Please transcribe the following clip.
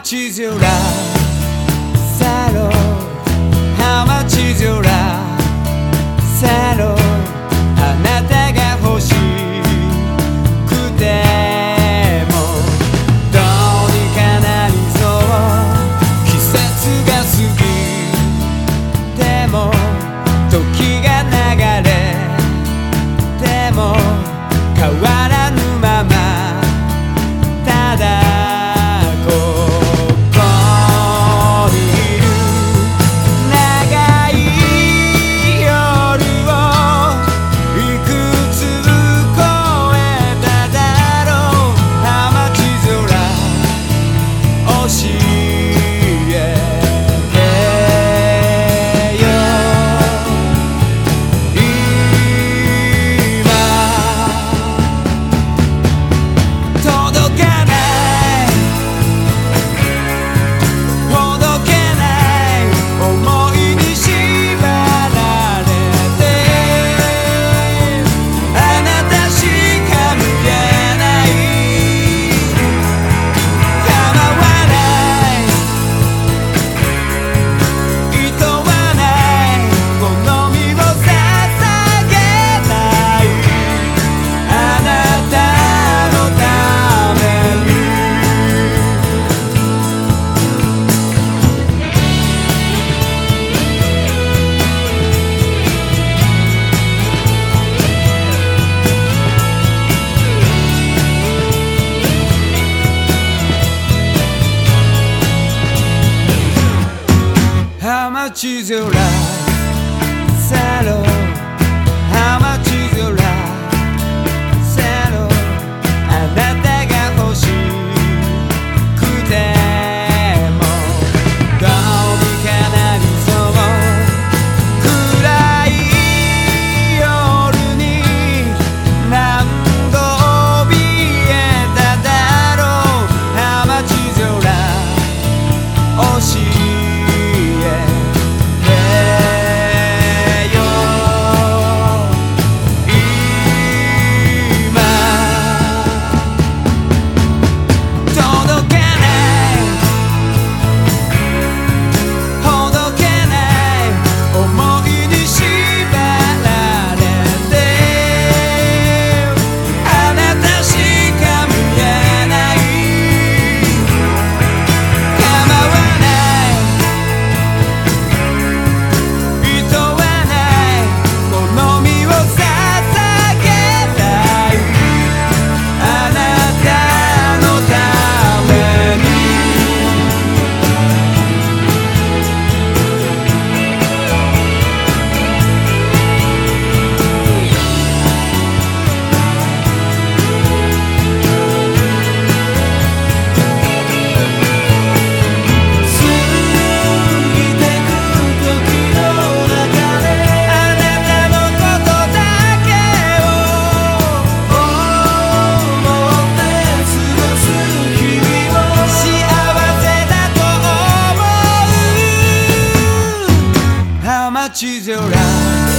much is your love? saddle? how much is your love? saddle? choose your. 就让。